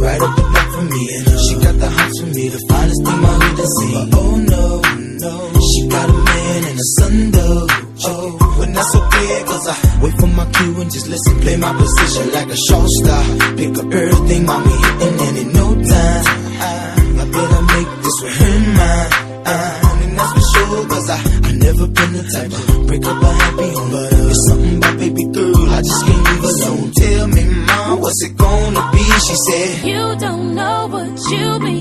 right up the block from me. And uh, she got the hots for me, the finest thing my has seen. But oh no, no, she got a man and a son though. Oh, and that's okay, cause I wait for my cue and just listen, play my position like a show star. Pick up everything, mommy, hitting, and in no time, I, I better make this with in mind. Uh, and that's for sure, cause I, I never been the type to break up She said, You don't know what you mean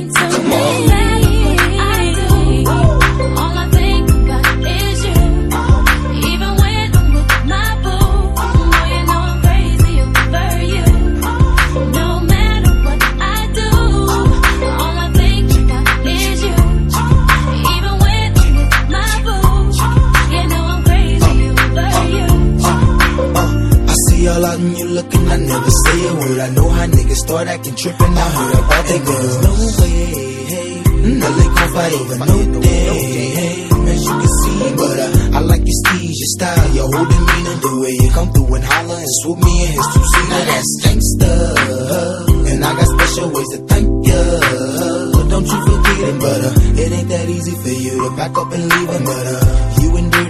out and you looking, I never say a word. I know how niggas start acting trippin'. I heard about they girls. No way, hey. No, they gon' fight over no day, hey. As you can see, but uh, I like your steez, your style, your whole demeanor, the way you come through and holler and swoop me in his two seater. That's gangsta, and I got special ways to thank ya. But Don't you forget it, but uh, it ain't that easy for you to back up and leave him. But uh,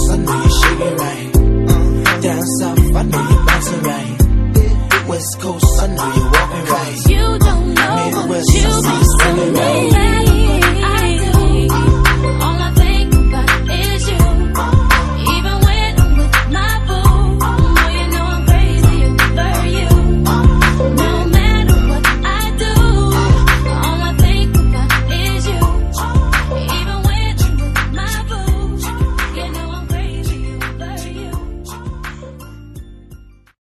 Coast, I know